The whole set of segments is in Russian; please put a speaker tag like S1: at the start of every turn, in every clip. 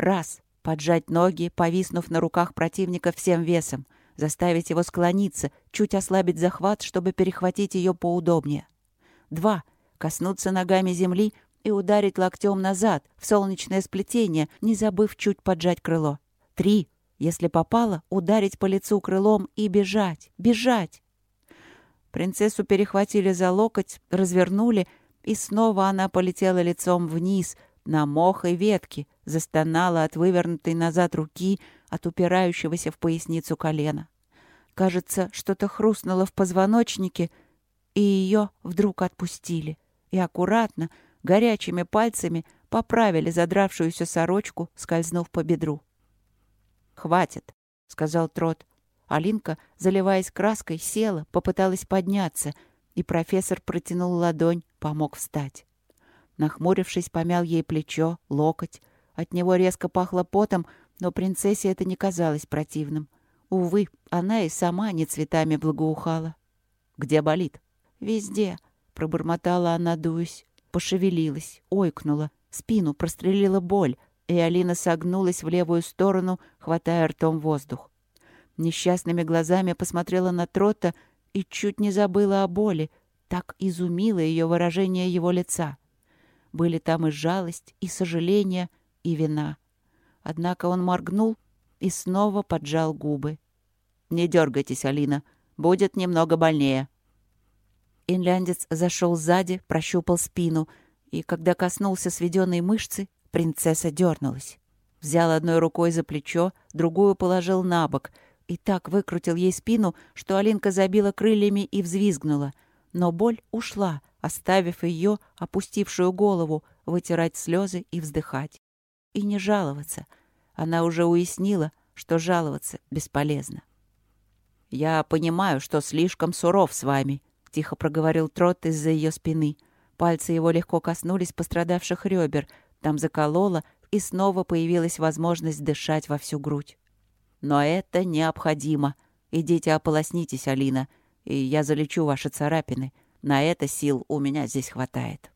S1: Раз — поджать ноги, повиснув на руках противника всем весом, заставить его склониться, чуть ослабить захват, чтобы перехватить ее поудобнее. Два — коснуться ногами земли и ударить локтем назад, в солнечное сплетение, не забыв чуть поджать крыло. Три — если попало, ударить по лицу крылом и бежать, бежать. Принцессу перехватили за локоть, развернули, и снова она полетела лицом вниз, на мох и ветки, застонала от вывернутой назад руки, от упирающегося в поясницу колена. Кажется, что-то хрустнуло в позвоночнике, и ее вдруг отпустили. И аккуратно, горячими пальцами поправили задравшуюся сорочку, скользнув по бедру. «Хватит», — сказал Трот. Алинка, заливаясь краской, села, попыталась подняться, и профессор протянул ладонь, помог встать. Нахмурившись, помял ей плечо, локоть. От него резко пахло потом, но принцессе это не казалось противным. Увы, она и сама не цветами благоухала. «Где болит?» «Везде», — пробормотала она, дуясь. Пошевелилась, ойкнула, спину прострелила боль, и Алина согнулась в левую сторону, хватая ртом воздух. Несчастными глазами посмотрела на Трота и чуть не забыла о боли. Так изумило ее выражение его лица. Были там и жалость, и сожаление, и вина. Однако он моргнул и снова поджал губы. «Не дергайтесь, Алина. Будет немного больнее». Инляндец зашел сзади, прощупал спину, и, когда коснулся сведенной мышцы, принцесса дернулась. Взял одной рукой за плечо, другую положил на бок — и так выкрутил ей спину, что Алинка забила крыльями и взвизгнула. Но боль ушла, оставив ее, опустившую голову, вытирать слезы и вздыхать. И не жаловаться. Она уже уяснила, что жаловаться бесполезно. «Я понимаю, что слишком суров с вами», — тихо проговорил Трот из-за ее спины. Пальцы его легко коснулись пострадавших ребер, там закололо, и снова появилась возможность дышать во всю грудь. Но это необходимо. Идите ополоснитесь, Алина, и я залечу ваши царапины. На это сил у меня здесь хватает».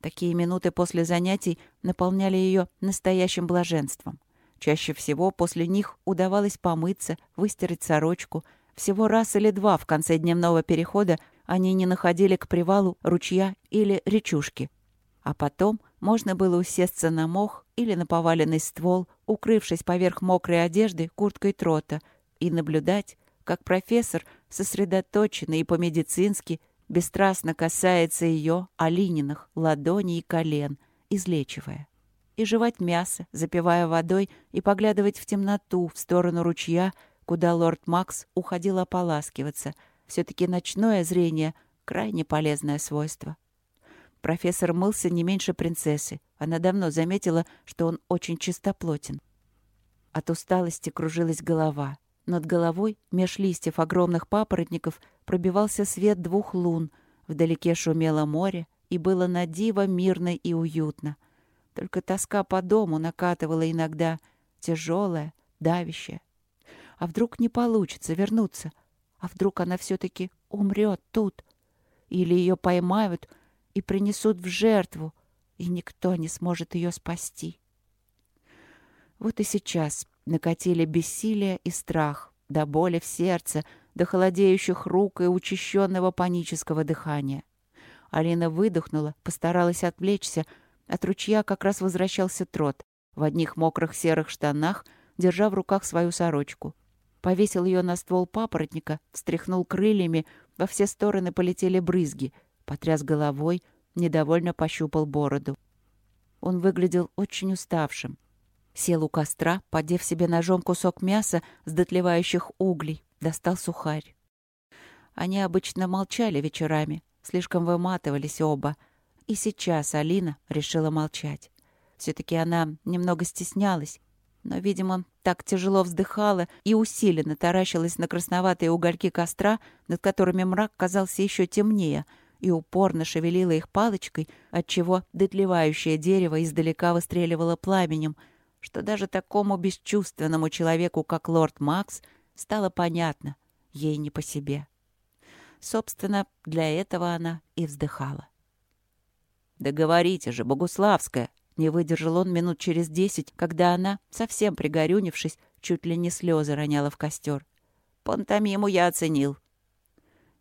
S1: Такие минуты после занятий наполняли ее настоящим блаженством. Чаще всего после них удавалось помыться, выстирать сорочку. Всего раз или два в конце дневного перехода они не находили к привалу ручья или речушки. А потом можно было усесться на мох или на поваленный ствол, укрывшись поверх мокрой одежды курткой трота, и наблюдать, как профессор, сосредоточенный и по-медицински, бесстрастно касается ее, Алининых, ладоней и колен, излечивая. И жевать мясо, запивая водой, и поглядывать в темноту, в сторону ручья, куда лорд Макс уходил ополаскиваться. Все-таки ночное зрение — крайне полезное свойство. Профессор мылся не меньше принцессы. Она давно заметила, что он очень чистоплотен. От усталости кружилась голова. Над головой, меж листьев огромных папоротников, пробивался свет двух лун. Вдалеке шумело море, и было на диво мирно и уютно. Только тоска по дому накатывала иногда, тяжелая, давящая. А вдруг не получится вернуться? А вдруг она все-таки умрет тут? Или ее поймают, и принесут в жертву, и никто не сможет ее спасти. Вот и сейчас накатили бессилие и страх, до боли в сердце, до холодеющих рук и учащенного панического дыхания. Алина выдохнула, постаралась отвлечься. От ручья как раз возвращался трот, в одних мокрых серых штанах, держа в руках свою сорочку. Повесил ее на ствол папоротника, встряхнул крыльями, во все стороны полетели брызги — потряс головой, недовольно пощупал бороду. Он выглядел очень уставшим. Сел у костра, подев себе ножом кусок мяса с дотлевающих углей, достал сухарь. Они обычно молчали вечерами, слишком выматывались оба. И сейчас Алина решила молчать. Все-таки она немного стеснялась, но, видимо, так тяжело вздыхала и усиленно таращилась на красноватые угольки костра, над которыми мрак казался еще темнее — и упорно шевелила их палочкой, отчего дотлевающее дерево издалека выстреливало пламенем, что даже такому бесчувственному человеку, как лорд Макс, стало понятно, ей не по себе. Собственно, для этого она и вздыхала. «Да говорите же, Богуславская!» — Не выдержал он минут через десять, когда она, совсем пригорюнившись, чуть ли не слезы роняла в костер. Пантомиму я оценил.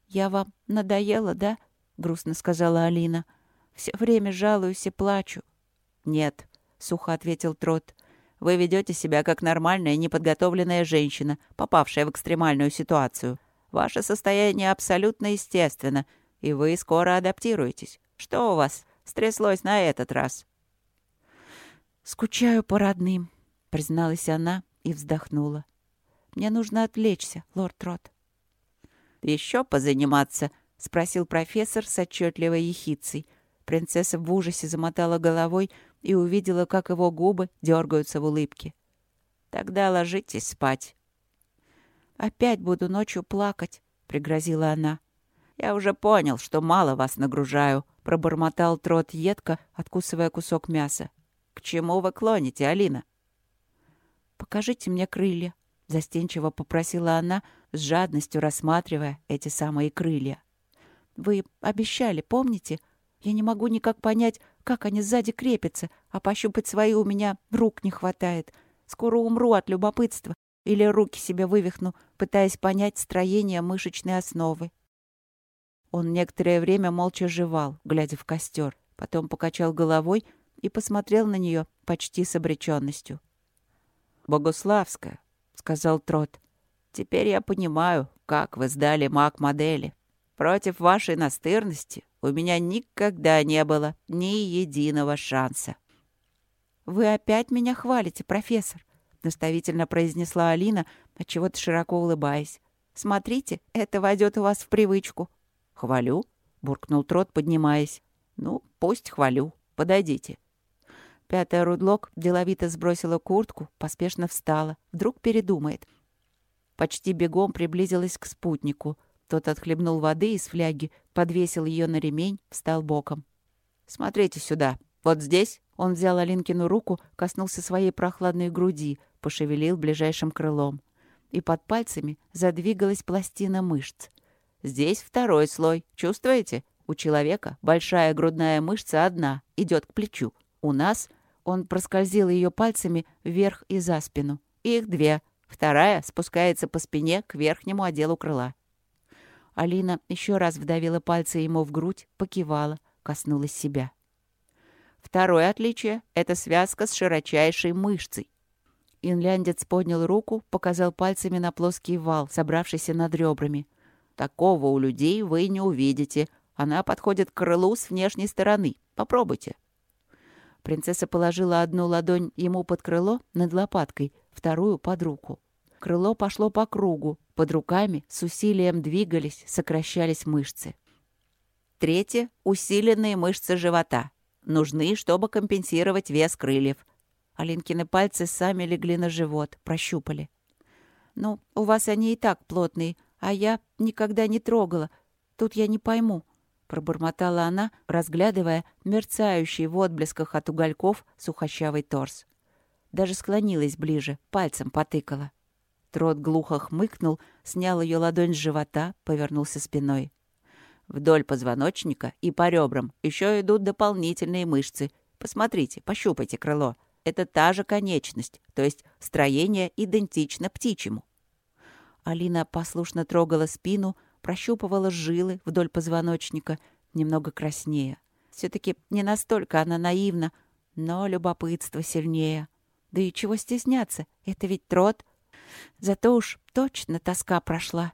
S1: «Я вам надоела, да?» — грустно сказала Алина. «Все время жалуюсь и плачу». «Нет», — сухо ответил Трот. «Вы ведете себя как нормальная, неподготовленная женщина, попавшая в экстремальную ситуацию. Ваше состояние абсолютно естественно, и вы скоро адаптируетесь. Что у вас стряслось на этот раз?» «Скучаю по родным», — призналась она и вздохнула. «Мне нужно отвлечься, лорд Рот». «Еще позаниматься?» — спросил профессор с отчетливой ехицей. Принцесса в ужасе замотала головой и увидела, как его губы дергаются в улыбке. «Тогда ложитесь спать». «Опять буду ночью плакать», — пригрозила она. «Я уже понял, что мало вас нагружаю», — пробормотал Трот едко, откусывая кусок мяса. «К чему вы клоните, Алина?» «Покажите мне крылья», — застенчиво попросила она, с жадностью рассматривая эти самые крылья. «Вы обещали, помните? Я не могу никак понять, как они сзади крепятся, а пощупать свои у меня рук не хватает. Скоро умру от любопытства или руки себе вывихну, пытаясь понять строение мышечной основы». Он некоторое время молча жевал, глядя в костер, потом покачал головой и посмотрел на нее почти с обреченностью. «Богославская», — сказал Трот, — «теперь я понимаю, как вы сдали маг-модели. Против вашей настырности у меня никогда не было ни единого шанса». «Вы опять меня хвалите, профессор», — наставительно произнесла Алина, отчего-то широко улыбаясь. «Смотрите, это войдет у вас в привычку». «Хвалю?» — буркнул Трот, поднимаясь. «Ну, пусть хвалю. Подойдите». Пятая Рудлок деловито сбросила куртку, поспешно встала. Вдруг передумает. Почти бегом приблизилась к спутнику. Тот отхлебнул воды из фляги, подвесил ее на ремень, встал боком. «Смотрите сюда. Вот здесь...» Он взял Алинкину руку, коснулся своей прохладной груди, пошевелил ближайшим крылом. И под пальцами задвигалась пластина мышц. «Здесь второй слой. Чувствуете? У человека большая грудная мышца одна, идет к плечу. У нас он проскользил ее пальцами вверх и за спину. Их две. Вторая спускается по спине к верхнему отделу крыла. Алина еще раз вдавила пальцы ему в грудь, покивала, коснулась себя. Второе отличие — это связка с широчайшей мышцей. Инляндец поднял руку, показал пальцами на плоский вал, собравшийся над ребрами. Такого у людей вы не увидите. Она подходит к крылу с внешней стороны. Попробуйте. Принцесса положила одну ладонь ему под крыло над лопаткой, вторую под руку. Крыло пошло по кругу. Под руками с усилием двигались, сокращались мышцы. Третье — усиленные мышцы живота. Нужны, чтобы компенсировать вес крыльев. Алинкины пальцы сами легли на живот, прощупали. «Ну, у вас они и так плотные, а я никогда не трогала. Тут я не пойму. — пробормотала она, разглядывая мерцающий в отблесках от угольков сухощавый торс. Даже склонилась ближе, пальцем потыкала. Трот глухо хмыкнул, снял ее ладонь с живота, повернулся спиной. Вдоль позвоночника и по ребрам еще идут дополнительные мышцы. Посмотрите, пощупайте крыло. Это та же конечность, то есть строение идентично птичьему. Алина послушно трогала спину, прощупывала жилы вдоль позвоночника, немного краснее. Все-таки не настолько она наивна, но любопытство сильнее. Да и чего стесняться, это ведь трот. Зато уж точно тоска прошла.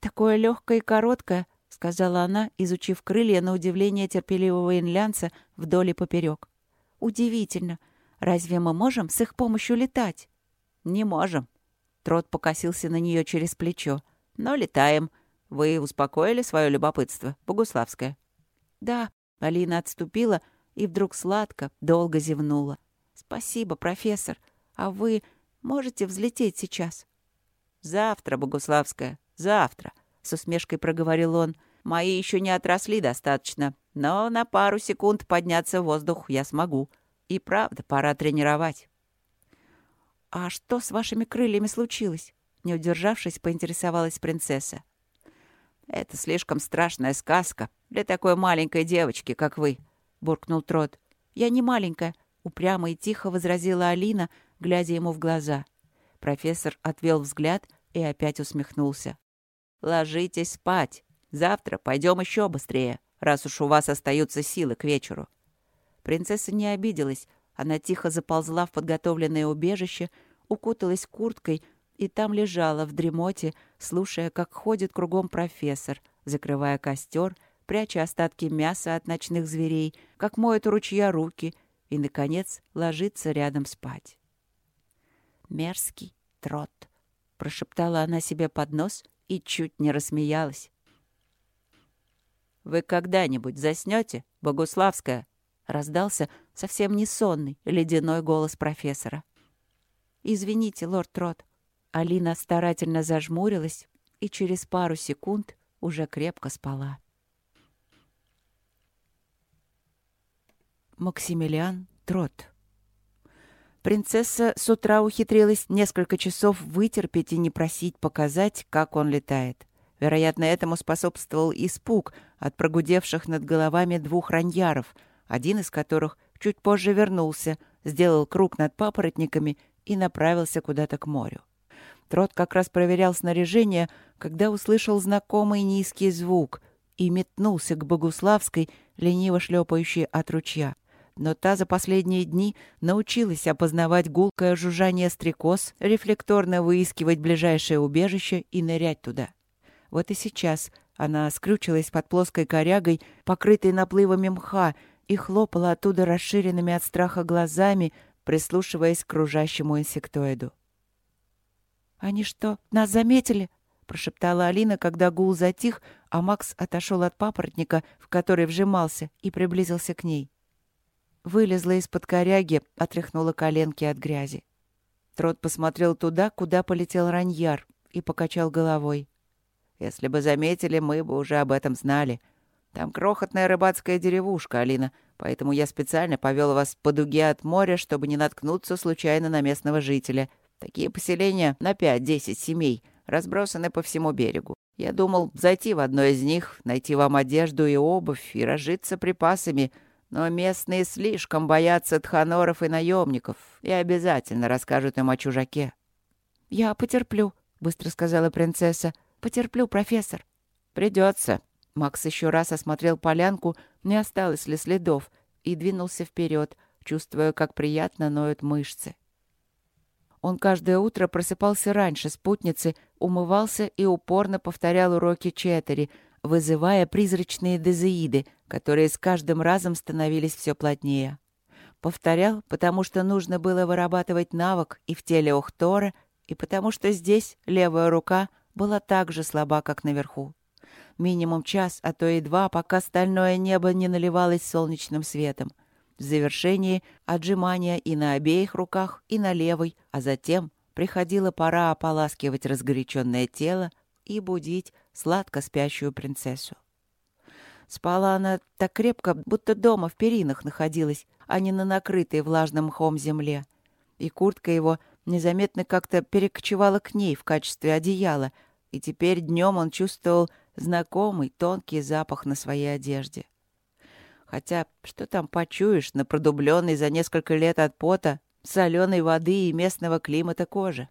S1: «Такое легкое и короткое», — сказала она, изучив крылья на удивление терпеливого инлянца вдоль и поперек. «Удивительно. Разве мы можем с их помощью летать?» «Не можем». Трот покосился на нее через плечо. «Но летаем. Вы успокоили свое любопытство, Богуславская?» «Да». Алина отступила и вдруг сладко, долго зевнула. «Спасибо, профессор. А вы можете взлететь сейчас?» «Завтра, Богуславская, завтра», — с усмешкой проговорил он. «Мои еще не отросли достаточно, но на пару секунд подняться в воздух я смогу. И правда, пора тренировать». «А что с вашими крыльями случилось?» Не удержавшись, поинтересовалась принцесса. «Это слишком страшная сказка для такой маленькой девочки, как вы», — буркнул Трот. «Я не маленькая. — упрямо и тихо возразила Алина, глядя ему в глаза. Профессор отвел взгляд и опять усмехнулся. «Ложитесь спать. Завтра пойдем еще быстрее, раз уж у вас остаются силы к вечеру». Принцесса не обиделась. Она тихо заползла в подготовленное убежище, укуталась курткой и там лежала в дремоте, слушая, как ходит кругом профессор, закрывая костер, пряча остатки мяса от ночных зверей, как моет ручья руки и, наконец, ложится рядом спать. «Мерзкий трот», — прошептала она себе под нос и чуть не рассмеялась. «Вы когда-нибудь заснете, Богуславская?» — раздался совсем не сонный ледяной голос профессора. «Извините, лорд Трот». Алина старательно зажмурилась и через пару секунд уже крепко спала. Максимилиан Трот Принцесса с утра ухитрилась несколько часов вытерпеть и не просить показать, как он летает. Вероятно, этому способствовал испуг от прогудевших над головами двух раньяров, один из которых чуть позже вернулся, сделал круг над папоротниками и направился куда-то к морю. Трот как раз проверял снаряжение, когда услышал знакомый низкий звук и метнулся к Богуславской, лениво шлепающей от ручья. Но та за последние дни научилась опознавать гулкое жужжание стрекоз, рефлекторно выискивать ближайшее убежище и нырять туда. Вот и сейчас она скрючилась под плоской корягой, покрытой наплывами мха, и хлопала оттуда расширенными от страха глазами, прислушиваясь к кружащему инсектоиду. «Они что, нас заметили?» — прошептала Алина, когда гул затих, а Макс отошел от папоротника, в который вжимался, и приблизился к ней. Вылезла из-под коряги, отряхнула коленки от грязи. Трот посмотрел туда, куда полетел раньяр, и покачал головой. «Если бы заметили, мы бы уже об этом знали. Там крохотная рыбацкая деревушка, Алина, поэтому я специально повел вас по дуге от моря, чтобы не наткнуться случайно на местного жителя. Такие поселения на пять-десять семей, разбросаны по всему берегу. Я думал зайти в одно из них, найти вам одежду и обувь и разжиться припасами, но местные слишком боятся тханоров и наемников и обязательно расскажут им о чужаке». «Я потерплю», — быстро сказала принцесса. «Потерплю, профессор». «Придется», Макс еще раз осмотрел полянку, не осталось ли следов, и двинулся вперед, чувствуя, как приятно ноют мышцы. Он каждое утро просыпался раньше спутницы, умывался и упорно повторял уроки Четери, вызывая призрачные дезеиды, которые с каждым разом становились все плотнее. Повторял, потому что нужно было вырабатывать навык и в теле Охтора, и потому что здесь левая рука была так же слаба, как наверху минимум час, а то и два, пока стальное небо не наливалось солнечным светом. В завершении отжимания и на обеих руках, и на левой, а затем приходила пора ополаскивать разгоряченное тело и будить сладко спящую принцессу. Спала она так крепко, будто дома в перинах находилась, а не на накрытой влажным мхом земле. И куртка его незаметно как-то перекочевала к ней в качестве одеяла, и теперь днем он чувствовал знакомый тонкий запах на своей одежде. Хотя, что там почуешь на продубленной за несколько лет от пота, соленой воды и местного климата кожи?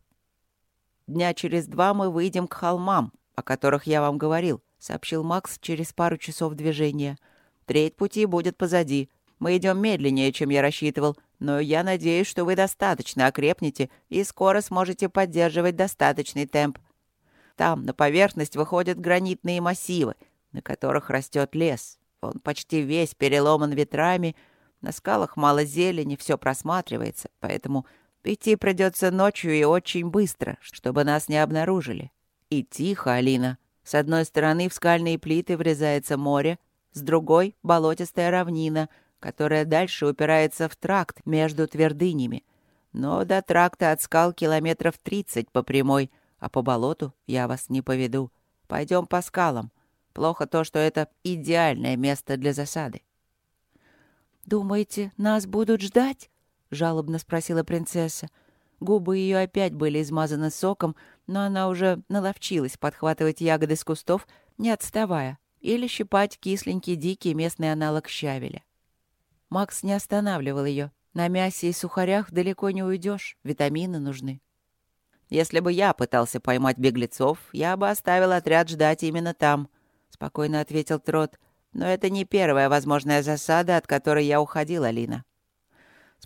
S1: Дня через два мы выйдем к холмам, о которых я вам говорил, сообщил Макс через пару часов движения. Треть пути будет позади. Мы идем медленнее, чем я рассчитывал, но я надеюсь, что вы достаточно окрепнете и скоро сможете поддерживать достаточный темп. Там на поверхность выходят гранитные массивы, на которых растет лес. Он почти весь переломан ветрами, на скалах мало зелени, все просматривается, поэтому идти придется ночью и очень быстро, чтобы нас не обнаружили. И тихо, Алина. С одной стороны в скальные плиты врезается море, с другой — болотистая равнина, которая дальше упирается в тракт между твердынями. Но до тракта от скал километров тридцать по прямой — а по болоту я вас не поведу. Пойдем по скалам. Плохо то, что это идеальное место для засады.
S2: «Думаете, нас будут ждать?» — жалобно спросила принцесса. Губы ее опять были измазаны соком, но она уже наловчилась подхватывать ягоды с кустов, не отставая, или щипать кисленький дикий местный аналог щавеля. Макс не останавливал ее,
S1: На мясе и сухарях далеко не уйдешь, витамины нужны.
S2: Если бы я пытался поймать беглецов, я бы оставил отряд ждать именно там, — спокойно ответил Трот. Но это не первая возможная засада, от которой я уходил, Алина.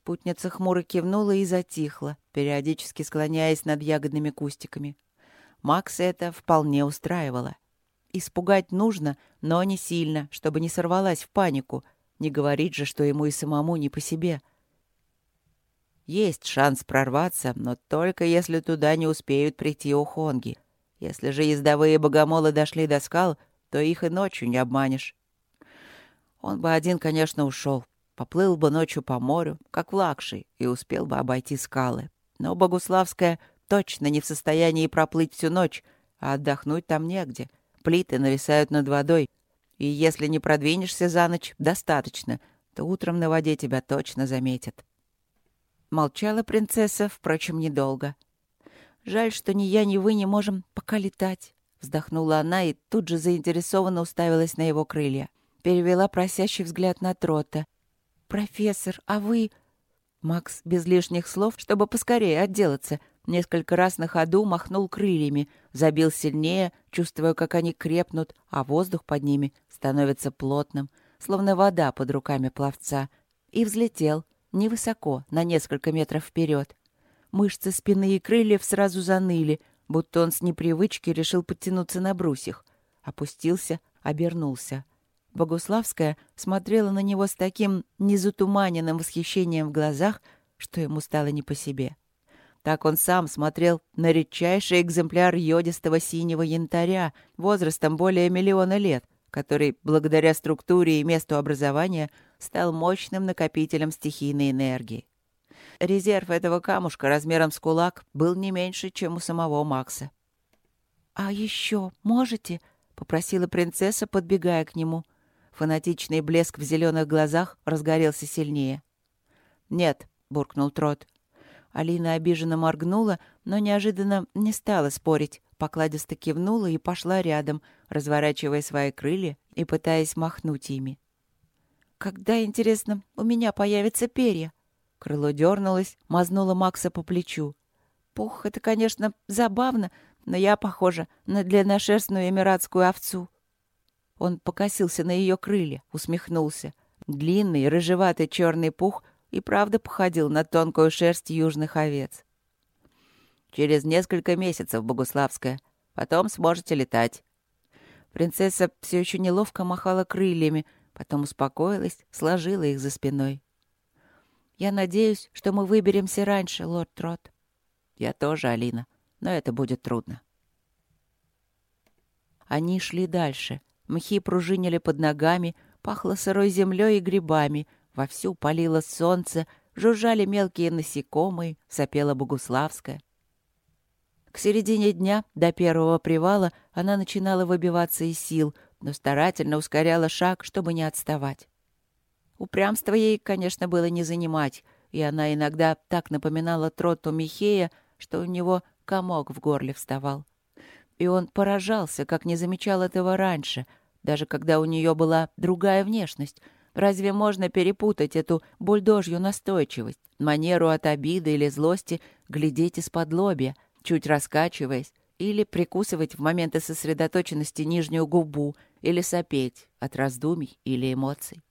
S1: Спутница хмуро кивнула и затихла, периодически склоняясь над ягодными кустиками. Макса это вполне устраивало. Испугать нужно, но не сильно, чтобы не сорвалась в панику. Не говорить же, что ему и самому не по себе —
S2: есть шанс прорваться, но только если туда не успеют прийти ухонги. Если же ездовые богомолы дошли до скал, то их и ночью не обманешь. Он бы один, конечно, ушел. Поплыл бы ночью по морю, как в Лакши, и успел бы обойти скалы. Но Богуславская точно не в состоянии проплыть всю ночь, а отдохнуть там негде. Плиты нависают над водой. И если не продвинешься за ночь достаточно, то утром на воде тебя точно заметят.
S1: Молчала принцесса, впрочем, недолго. «Жаль, что ни я, ни вы не можем пока летать», — вздохнула она и тут же заинтересованно уставилась на его крылья. Перевела просящий взгляд на Трота. «Профессор, а вы...» Макс без лишних слов, чтобы поскорее отделаться, несколько раз на ходу махнул крыльями, забил сильнее, чувствуя, как они крепнут, а воздух под ними становится плотным, словно вода под руками пловца, и взлетел — невысоко, на несколько метров вперед. Мышцы спины и крыльев сразу заныли, будто он с непривычки решил подтянуться на брусьях. Опустился, обернулся. Богуславская смотрела на него с таким незатуманенным восхищением в глазах, что ему стало не по себе. Так он сам смотрел на редчайший экземпляр йодистого синего янтаря возрастом более миллиона лет, который, благодаря структуре и месту образования, стал мощным накопителем стихийной энергии. Резерв этого камушка размером с кулак был не меньше, чем у самого Макса. «А еще можете?» — попросила принцесса, подбегая к нему. Фанатичный блеск в зеленых глазах разгорелся сильнее.
S2: «Нет», — буркнул Трот.
S1: Алина обиженно моргнула, но неожиданно не стала спорить, покладисто кивнула и пошла рядом, разворачивая свои крылья и пытаясь махнуть ими. Когда, интересно, у меня появятся перья? Крыло дернулось, мазнуло Макса по плечу. Пух, это, конечно, забавно, но я похожа на длинношерстную эмиратскую овцу. Он покосился на ее крылья, усмехнулся. Длинный, рыжеватый черный пух и правда походил на тонкую шерсть южных овец.
S2: «Через несколько месяцев, Богуславская. Потом сможете летать».
S1: Принцесса все еще неловко махала крыльями, Потом успокоилась, сложила их за спиной. «Я надеюсь, что мы выберемся раньше, лорд Трот».
S2: «Я тоже, Алина, но это будет трудно».
S1: Они шли дальше. Мхи пружинили под ногами, пахло сырой землей и грибами, вовсю палило солнце, жужжали мелкие насекомые, сопела Богуславская. К середине дня, до первого привала, она начинала выбиваться из сил — но старательно ускоряла шаг, чтобы не отставать. Упрямство ей, конечно, было не занимать, и она иногда так напоминала Тротту Михея, что у него комок в горле вставал. И он поражался, как не замечал этого раньше, даже когда у нее была другая внешность. Разве можно перепутать эту бульдожью настойчивость, манеру от обиды или злости глядеть из-под лобья, чуть раскачиваясь, или прикусывать в моменты сосредоточенности нижнюю губу, или сопеть от раздумий или эмоций.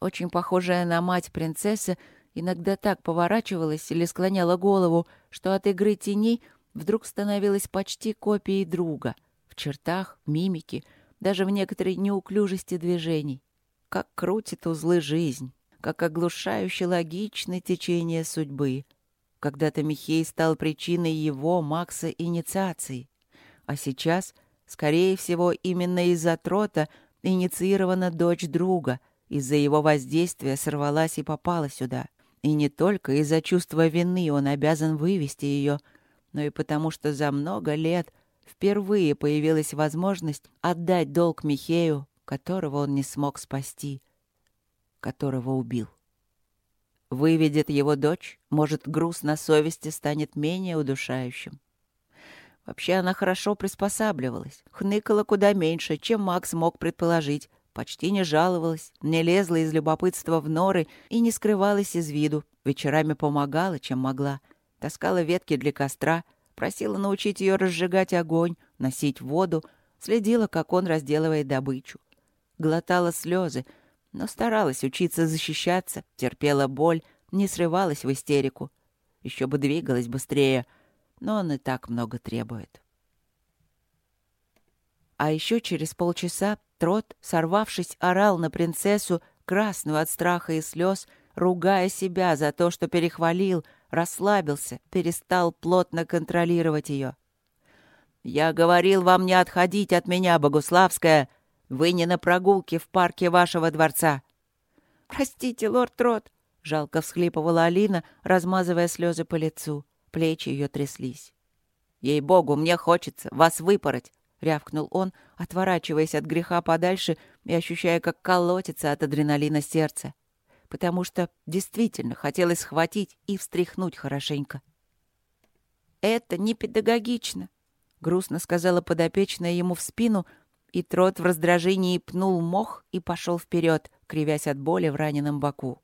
S1: Очень похожая на мать принцесса иногда так поворачивалась или склоняла голову, что от игры теней вдруг становилась почти копией друга в чертах, мимике, даже в некоторой неуклюжести движений. Как крутит узлы жизнь, как оглушающе логичны течение судьбы — когда-то Михей стал причиной его, Макса, инициации. А сейчас, скорее всего, именно из-за трота инициирована дочь друга, из-за его воздействия сорвалась и попала сюда. И не только из-за чувства вины он обязан вывести ее, но и потому, что за много лет впервые появилась возможность отдать долг Михею, которого он не смог спасти, которого убил. Выведет его дочь, может, груз на совести станет менее удушающим. Вообще она хорошо приспосабливалась, хныкала куда меньше, чем Макс мог предположить, почти не жаловалась, не лезла из любопытства в норы и не скрывалась из виду, вечерами помогала, чем могла, таскала ветки для костра, просила научить ее разжигать огонь, носить воду, следила, как он разделывает добычу. Глотала слезы, но старалась учиться защищаться, терпела боль, не срывалась в истерику. Еще бы двигалась быстрее, но он и так много требует. А еще через полчаса Трот, сорвавшись, орал на принцессу, красную от страха и слез, ругая себя за то, что перехвалил, расслабился, перестал плотно контролировать ее. «Я говорил вам не отходить от меня, Богуславская. Вы не на прогулке в парке вашего дворца». «Простите, лорд Трот», — жалко всхлипывала Алина, размазывая слезы по лицу. Плечи ее тряслись. «Ей-богу, мне хочется вас выпороть рявкнул он, отворачиваясь от греха подальше и ощущая, как колотится от адреналина сердце. Потому что действительно хотелось схватить и встряхнуть хорошенько. «Это не педагогично», — грустно сказала подопечная ему в спину, и трот в раздражении пнул мох и пошел вперед, кривясь от боли в раненом боку.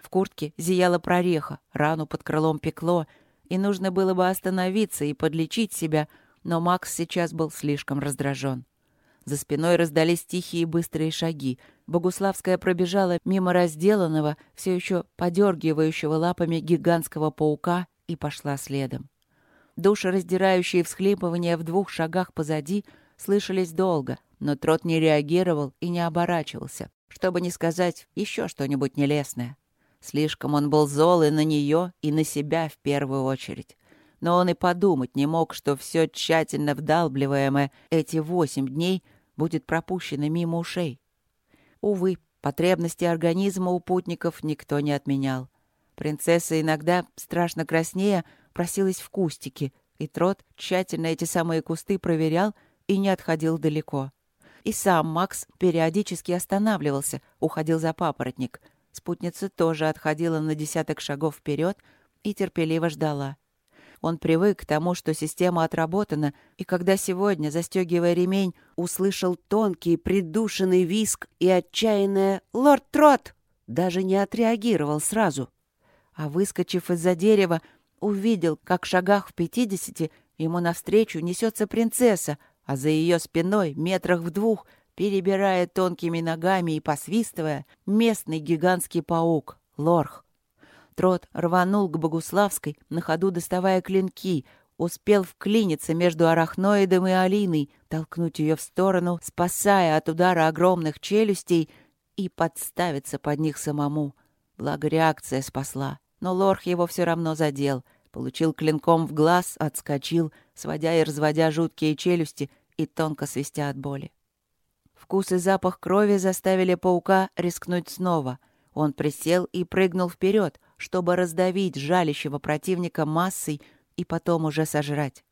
S1: В куртке зияла прореха, рану под крылом пекло, и нужно было бы остановиться и подлечить себя — но Макс сейчас был слишком раздражен. За спиной раздались тихие быстрые шаги. Богуславская пробежала мимо разделанного, все еще подергивающего лапами гигантского паука и пошла следом. Душераздирающие всхлипывания в двух шагах позади слышались долго, но Трот не реагировал и не оборачивался, чтобы не сказать еще что-нибудь нелестное. Слишком он был зол и на нее, и на себя в первую очередь но он и подумать не мог, что все тщательно вдалбливаемое эти восемь дней будет пропущено мимо ушей. Увы, потребности организма у путников никто не отменял. Принцесса иногда, страшно краснея, просилась в кустики, и Трот тщательно эти самые кусты проверял и не отходил далеко. И сам Макс периодически останавливался, уходил за папоротник. Спутница тоже отходила на десяток шагов вперед и терпеливо ждала. Он привык к тому, что система отработана, и когда сегодня, застегивая ремень, услышал тонкий придушенный виск и отчаянное «Лорд Трот!», даже не отреагировал сразу. А выскочив из-за дерева, увидел, как в шагах в пятидесяти ему навстречу несется принцесса, а за ее спиной, метрах в двух, перебирая тонкими ногами и посвистывая, местный гигантский паук — Лорх. Трот рванул к Богуславской, на ходу доставая клинки, успел вклиниться между арахноидом и Алиной, толкнуть ее в сторону, спасая от удара огромных челюстей и подставиться под них самому. Благо реакция спасла. Но Лорх его все равно задел. Получил клинком в глаз, отскочил, сводя и разводя жуткие челюсти и тонко свистя от боли. Вкус и запах крови заставили паука рискнуть снова. Он присел и прыгнул вперед, чтобы раздавить жалящего противника массой и потом уже сожрать.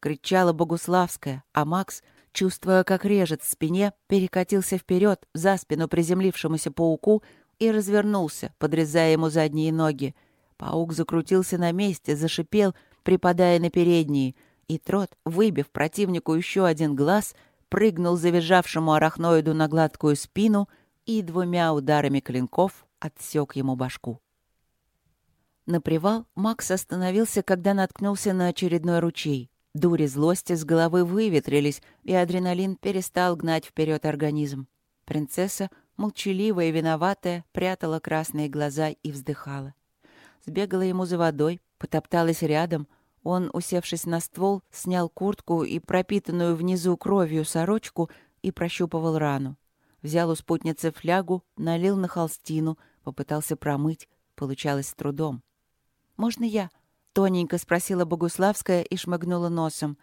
S1: Кричала Богуславская, а Макс, чувствуя, как режет в спине, перекатился вперед за спину приземлившемуся пауку и развернулся, подрезая ему задние ноги. Паук закрутился на месте, зашипел, припадая на передние, и Трот, выбив противнику еще один глаз, прыгнул завизжавшему арахноиду на гладкую спину и двумя ударами клинков отсек ему башку. На привал Макс остановился, когда наткнулся на очередной ручей. Дури злости с головы выветрились, и адреналин перестал гнать вперед организм. Принцесса, молчаливая и виноватая, прятала красные глаза и вздыхала. Сбегала ему за водой, потопталась рядом. Он, усевшись на ствол, снял куртку и пропитанную внизу кровью сорочку и прощупывал рану. Взял у спутницы флягу, налил на холстину, попытался промыть. Получалось с трудом. «Можно я?» — тоненько спросила Богуславская и шмыгнула носом.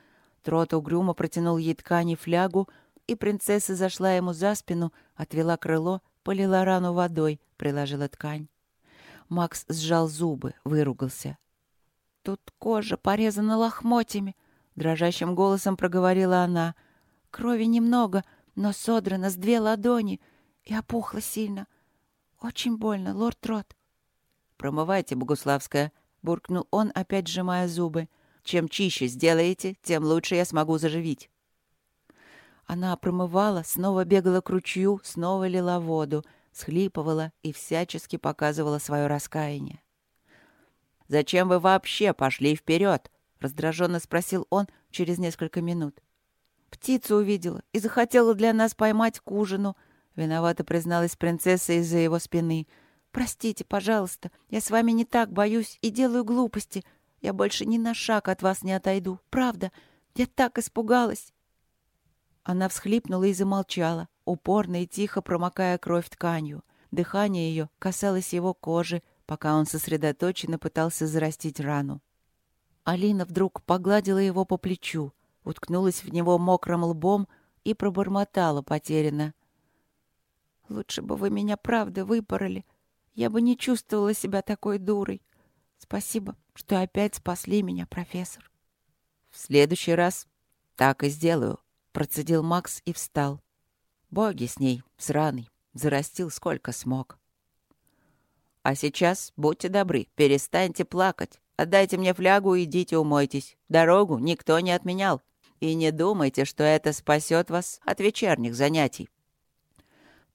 S1: Трот угрюмо протянул ей ткани флягу, и принцесса зашла ему за спину, отвела крыло, полила рану водой, приложила ткань. Макс сжал зубы, выругался. «Тут кожа порезана лохмотьями», — дрожащим голосом проговорила она. «Крови немного, но содрано с две ладони и опухло сильно. Очень больно, лорд Трот».
S2: «Промывайте, Богуславская», буркнул он, опять сжимая зубы. «Чем чище сделаете, тем лучше я смогу заживить».
S1: Она промывала, снова бегала к ручью, снова лила воду, схлипывала и всячески показывала свое раскаяние.
S2: «Зачем вы вообще пошли вперед?»
S1: — раздраженно спросил он через несколько минут. «Птицу увидела и захотела для нас поймать к ужину», — виновато призналась принцесса из-за его спины. «Простите, пожалуйста, я с вами не так боюсь и делаю глупости. Я больше ни на шаг от вас не отойду. Правда, я так испугалась». Она всхлипнула и замолчала, упорно и тихо промокая кровь тканью. Дыхание ее касалось его кожи, пока он сосредоточенно пытался зарастить рану. Алина вдруг погладила его по плечу, уткнулась в него мокрым лбом и пробормотала потерянно. «Лучше бы вы меня правда выпороли. Я бы не чувствовала себя такой дурой. Спасибо, что опять спасли меня, профессор».
S2: «В следующий раз так и сделаю», — процедил Макс и встал. «Боги с ней, сраный, зарастил сколько смог». «А сейчас, будьте добры, перестаньте плакать. Отдайте мне флягу и идите умойтесь. Дорогу никто не отменял. И не думайте, что это спасет вас от вечерних занятий».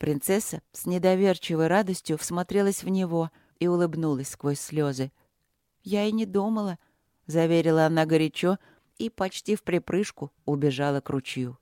S1: Принцесса с недоверчивой радостью всмотрелась в него и улыбнулась сквозь слезы. «Я и не думала», — заверила она горячо и почти в припрыжку убежала к ручью.